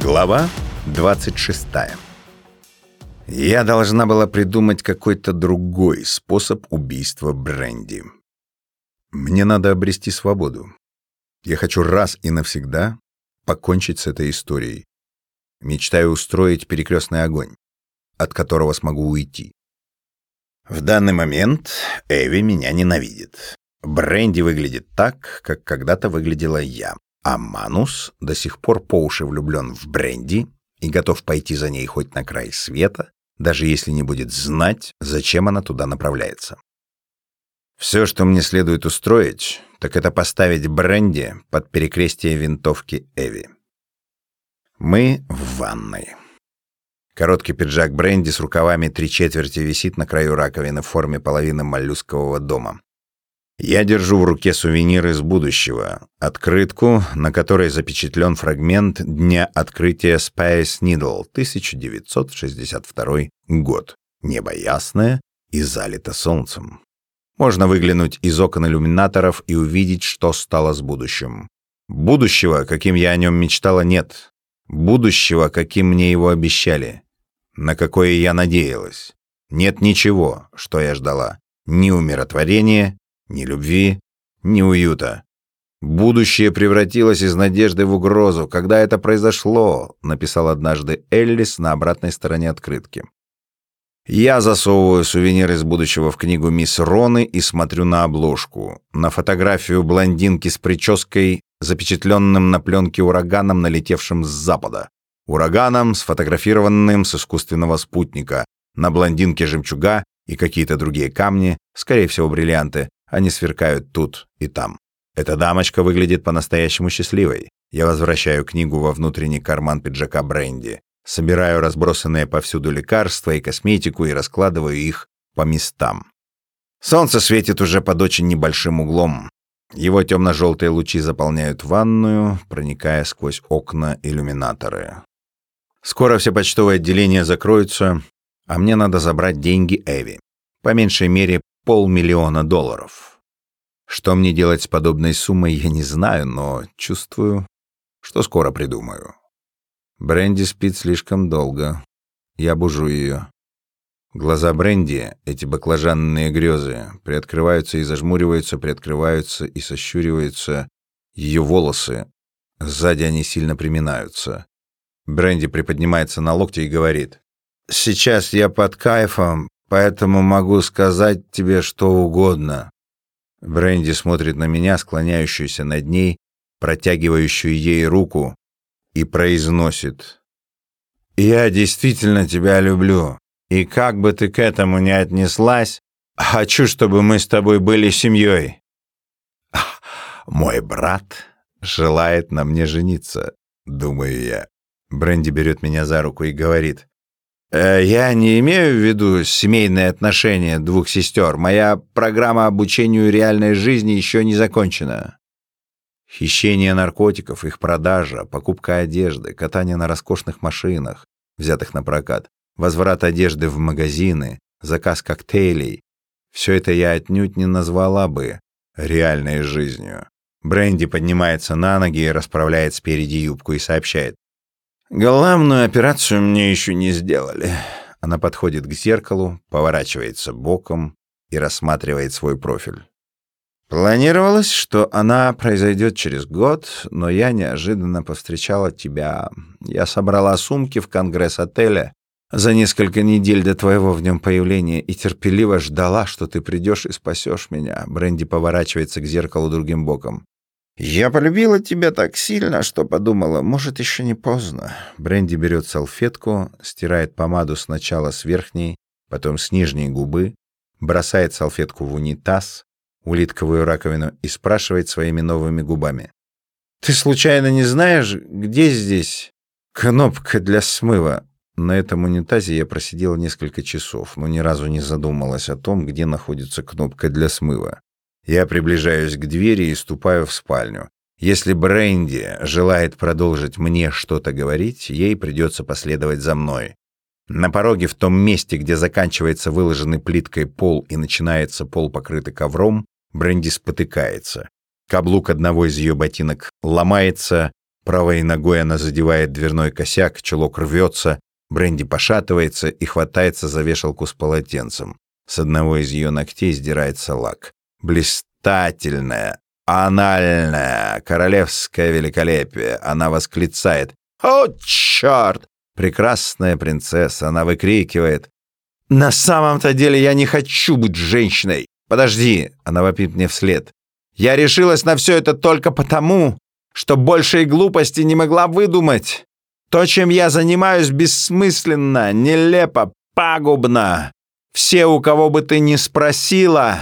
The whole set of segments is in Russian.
Глава 26 Я должна была придумать какой-то другой способ убийства Бренди. Мне надо обрести свободу. Я хочу раз и навсегда покончить с этой историей. Мечтаю устроить перекрестный огонь, от которого смогу уйти. В данный момент Эви меня ненавидит. Бренди выглядит так, как когда-то выглядела я. А Манус до сих пор по уши влюблен в Бренди и готов пойти за ней хоть на край света, даже если не будет знать, зачем она туда направляется. Все, что мне следует устроить, так это поставить Бренди под перекрестие винтовки Эви. Мы в ванной. Короткий пиджак Бренди с рукавами три четверти висит на краю раковины в форме половины моллюскового дома. Я держу в руке сувенир из будущего, открытку, на которой запечатлен фрагмент дня открытия Space Needle 1962 год. Небо ясное и залито солнцем. Можно выглянуть из окон иллюминаторов и увидеть, что стало с будущим. Будущего, каким я о нем мечтала, нет. Будущего, каким мне его обещали. На какое я надеялась. Нет ничего, что я ждала. Ни умиротворения, ни любви, ни уюта. «Будущее превратилось из надежды в угрозу. Когда это произошло?» — написал однажды Эллис на обратной стороне открытки. Я засовываю сувенир из будущего в книгу «Мисс Роны» и смотрю на обложку. На фотографию блондинки с прической, запечатленным на пленке ураганом, налетевшим с запада. Ураганом, сфотографированным с искусственного спутника. На блондинке жемчуга и какие-то другие камни, скорее всего бриллианты, они сверкают тут и там. Эта дамочка выглядит по-настоящему счастливой. Я возвращаю книгу во внутренний карман пиджака Бренди, собираю разбросанные повсюду лекарства и косметику и раскладываю их по местам. Солнце светит уже под очень небольшим углом. Его темно-желтые лучи заполняют ванную, проникая сквозь окна иллюминаторы. Скоро все почтовые отделения закроются, а мне надо забрать деньги Эви. По меньшей мере полмиллиона долларов. Что мне делать с подобной суммой, я не знаю, но чувствую, что скоро придумаю. Бренди спит слишком долго. Я бужу ее. Глаза Бренди, эти баклажанные грезы, приоткрываются и зажмуриваются, приоткрываются и сощуриваются. Ее волосы, сзади они сильно приминаются. Бренди приподнимается на локте и говорит. «Сейчас я под кайфом, поэтому могу сказать тебе что угодно». Бренди смотрит на меня, склоняющуюся над ней, протягивающую ей руку, и произносит. «Я действительно тебя люблю, и как бы ты к этому ни отнеслась, хочу, чтобы мы с тобой были семьей». «Мой брат желает на мне жениться», — думаю я. Бренди берет меня за руку и говорит. Э, я не имею в виду семейные отношения двух сестер. Моя программа обучению реальной жизни еще не закончена. Хищение наркотиков, их продажа, покупка одежды, катание на роскошных машинах, взятых на прокат, возврат одежды в магазины, заказ коктейлей. Все это я отнюдь не назвала бы реальной жизнью. Бренди поднимается на ноги расправляет спереди юбку и сообщает. Главную операцию мне еще не сделали. Она подходит к зеркалу, поворачивается боком и рассматривает свой профиль. Планировалось, что она произойдет через год, но я неожиданно повстречала тебя. Я собрала сумки в конгресс отеля за несколько недель до твоего в нем появления и терпеливо ждала, что ты придешь и спасешь меня. Бренди поворачивается к зеркалу другим боком. «Я полюбила тебя так сильно, что подумала, может, еще не поздно». Бренди берет салфетку, стирает помаду сначала с верхней, потом с нижней губы, бросает салфетку в унитаз, улитковую раковину и спрашивает своими новыми губами. «Ты случайно не знаешь, где здесь кнопка для смыва?» На этом унитазе я просидела несколько часов, но ни разу не задумалась о том, где находится кнопка для смыва. Я приближаюсь к двери и ступаю в спальню. Если Бренди желает продолжить мне что-то говорить, ей придется последовать за мной. На пороге в том месте, где заканчивается выложенный плиткой пол и начинается пол, покрытый ковром, Бренди спотыкается. Каблук одного из ее ботинок ломается, Правой ногой она задевает дверной косяк, чулок рвется, Бренди пошатывается и хватается за вешалку с полотенцем. С одного из ее ногтей сдирается лак. Блистательная, анальная, королевское великолепие. Она восклицает «О, черт!» Прекрасная принцесса, она выкрикивает «На самом-то деле я не хочу быть женщиной!» «Подожди!» — она вопит мне вслед. «Я решилась на все это только потому, что большей глупости не могла выдумать. То, чем я занимаюсь, бессмысленно, нелепо, пагубно. Все, у кого бы ты ни спросила,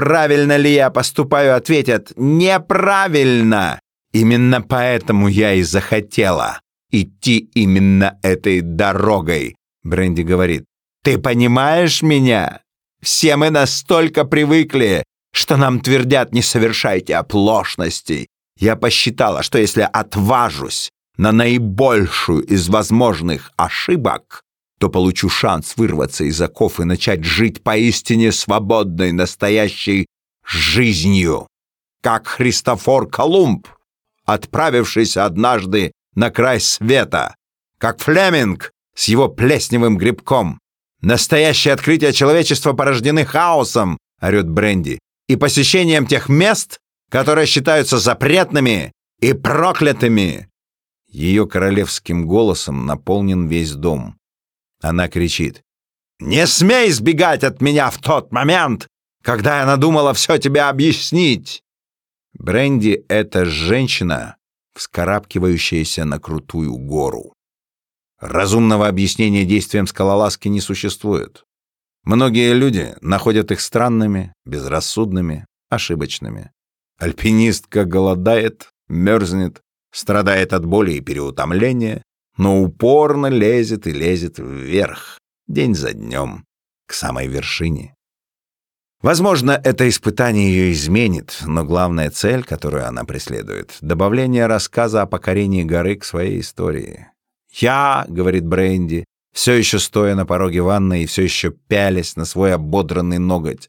правильно ли я поступаю, ответят «неправильно». Именно поэтому я и захотела идти именно этой дорогой, Бренди говорит. Ты понимаешь меня? Все мы настолько привыкли, что нам твердят «не совершайте оплошностей», я посчитала, что если отважусь на наибольшую из возможных ошибок, то получу шанс вырваться из оков и начать жить поистине свободной настоящей жизнью, как Христофор Колумб, отправившись однажды на край света, как Флеминг с его плесневым грибком. Настоящее открытие человечества порождены хаосом, орет Бренди, и посещением тех мест, которые считаются запретными и проклятыми!» Ее королевским голосом наполнен весь дом. Она кричит. «Не смей сбегать от меня в тот момент, когда я надумала все тебе объяснить!» Бренди — это женщина, вскарабкивающаяся на крутую гору. Разумного объяснения действиям скалолазки не существует. Многие люди находят их странными, безрассудными, ошибочными. Альпинистка голодает, мерзнет, страдает от боли и переутомления, но упорно лезет и лезет вверх, день за днем, к самой вершине. Возможно, это испытание ее изменит, но главная цель, которую она преследует — добавление рассказа о покорении горы к своей истории. «Я», — говорит Бренди, все еще стоя на пороге ванной и все еще пялясь на свой ободранный ноготь,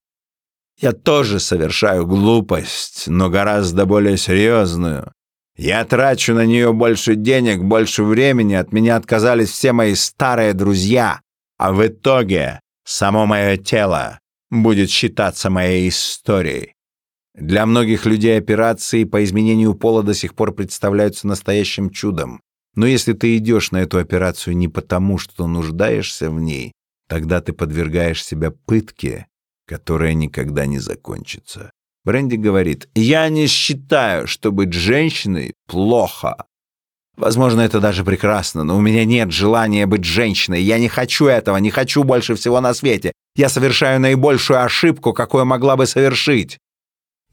я тоже совершаю глупость, но гораздо более серьезную. Я трачу на нее больше денег, больше времени, от меня отказались все мои старые друзья, а в итоге само мое тело будет считаться моей историей. Для многих людей операции по изменению пола до сих пор представляются настоящим чудом. Но если ты идешь на эту операцию не потому, что нуждаешься в ней, тогда ты подвергаешь себя пытке которая никогда не закончится. Бренди говорит, «Я не считаю, что быть женщиной плохо. Возможно, это даже прекрасно, но у меня нет желания быть женщиной. Я не хочу этого, не хочу больше всего на свете. Я совершаю наибольшую ошибку, какую могла бы совершить».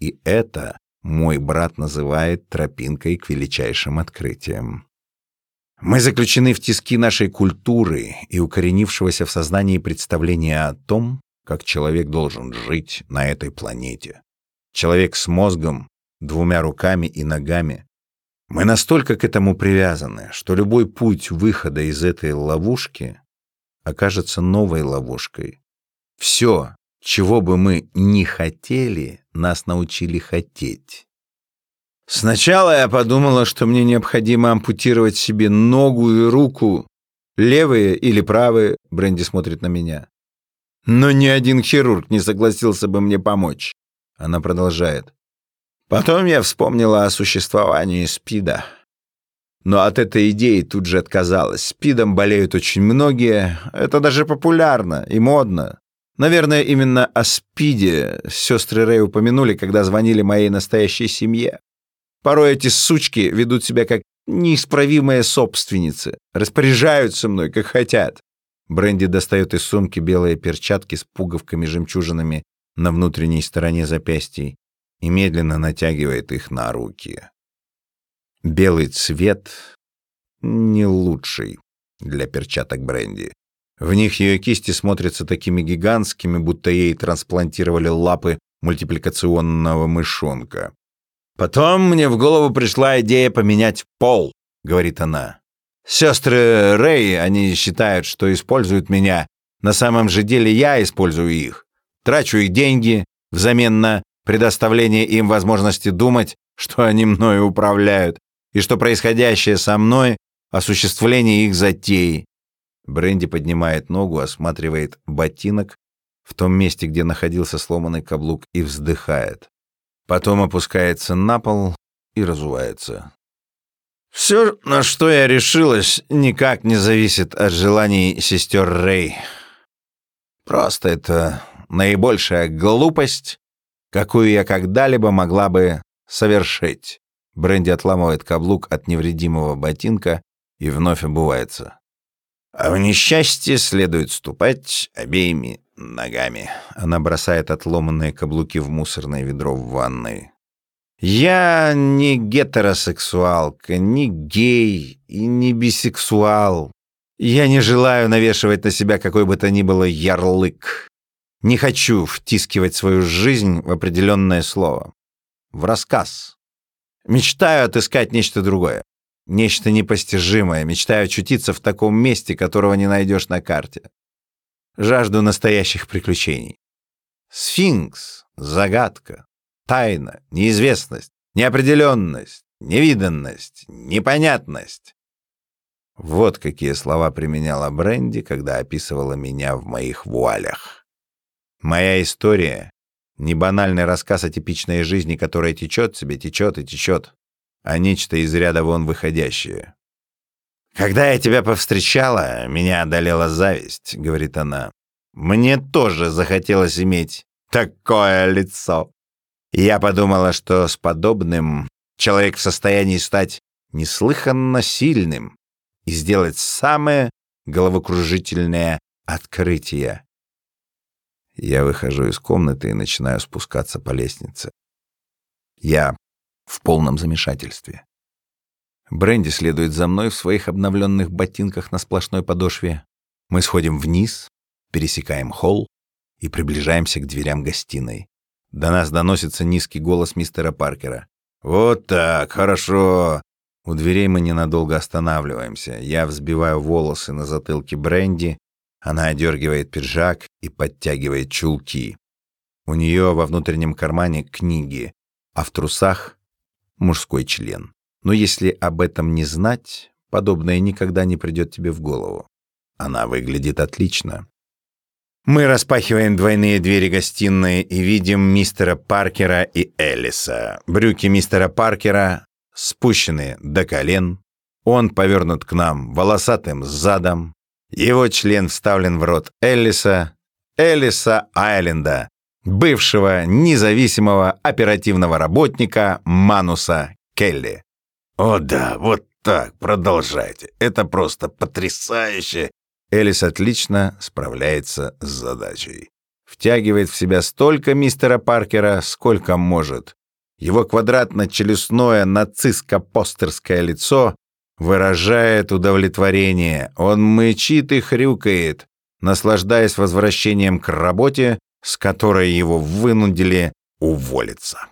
И это мой брат называет тропинкой к величайшим открытиям. Мы заключены в тиски нашей культуры и укоренившегося в сознании представления о том, как человек должен жить на этой планете. Человек с мозгом, двумя руками и ногами. Мы настолько к этому привязаны, что любой путь выхода из этой ловушки окажется новой ловушкой. Все, чего бы мы ни хотели, нас научили хотеть. Сначала я подумала, что мне необходимо ампутировать себе ногу и руку, левые или правые, Бренди смотрит на меня. Но ни один хирург не согласился бы мне помочь. Она продолжает. Потом я вспомнила о существовании СПИДа. Но от этой идеи тут же отказалась. СПИДом болеют очень многие. Это даже популярно и модно. Наверное, именно о СПИДе сестры Рэй упомянули, когда звонили моей настоящей семье. Порой эти сучки ведут себя как неисправимые собственницы, распоряжаются мной, как хотят. Бренди достает из сумки белые перчатки с пуговками-жемчужинами на внутренней стороне запястий и медленно натягивает их на руки. Белый цвет не лучший для перчаток Бренди. В них ее кисти смотрятся такими гигантскими, будто ей трансплантировали лапы мультипликационного мышонка. «Потом мне в голову пришла идея поменять пол», — говорит она. Сестры Рэй, они считают, что используют меня. На самом же деле я использую их. Трачу их деньги взамен на предоставление им возможности думать, что они мною управляют. и что происходящее со мной — осуществление их затей. Бренди поднимает ногу, осматривает ботинок в том месте, где находился сломанный каблук, и вздыхает. Потом опускается на пол и разувается. Все, на что я решилась, никак не зависит от желаний сестер Рэй. Просто это наибольшая глупость, какую я когда-либо могла бы совершить. Бренди отламывает каблук от невредимого ботинка и вновь обувается. А в несчастье следует ступать обеими ногами. Она бросает отломанные каблуки в мусорное ведро в ванной. Я не гетеросексуалка, не гей и не бисексуал. Я не желаю навешивать на себя какой бы то ни было ярлык. Не хочу втискивать свою жизнь в определенное слово. В рассказ. Мечтаю отыскать нечто другое. Нечто непостижимое. Мечтаю очутиться в таком месте, которого не найдешь на карте. Жажду настоящих приключений. Сфинкс, загадка, тайна, неизвестность, неопределенность, невиданность, непонятность. Вот какие слова применяла Бренди, когда описывала меня в моих вуалях. Моя история — не банальный рассказ о типичной жизни, которая течет себе, течет и течет, а нечто из ряда вон выходящее. «Когда я тебя повстречала, меня одолела зависть», — говорит она. «Мне тоже захотелось иметь такое лицо». Я подумала, что с подобным человек в состоянии стать неслыханно сильным и сделать самое головокружительное открытие. Я выхожу из комнаты и начинаю спускаться по лестнице. Я в полном замешательстве. Бренди следует за мной в своих обновленных ботинках на сплошной подошве. Мы сходим вниз, пересекаем холл и приближаемся к дверям гостиной. До нас доносится низкий голос мистера Паркера. «Вот так, хорошо!» У дверей мы ненадолго останавливаемся. Я взбиваю волосы на затылке Бренди, она одергивает пиджак и подтягивает чулки. У нее во внутреннем кармане книги, а в трусах мужской член. Но если об этом не знать, подобное никогда не придет тебе в голову. Она выглядит отлично. Мы распахиваем двойные двери гостиной и видим мистера Паркера и Элиса. Брюки мистера Паркера спущены до колен. Он повернут к нам волосатым задом. Его член вставлен в рот Эллиса, Эллиса Айленда, бывшего независимого оперативного работника Мануса Келли. «О да, вот так, продолжайте. Это просто потрясающе Элис отлично справляется с задачей. Втягивает в себя столько мистера Паркера, сколько может. Его квадратно-челюстное нацистско-постерское лицо выражает удовлетворение. Он мычит и хрюкает, наслаждаясь возвращением к работе, с которой его вынудили уволиться.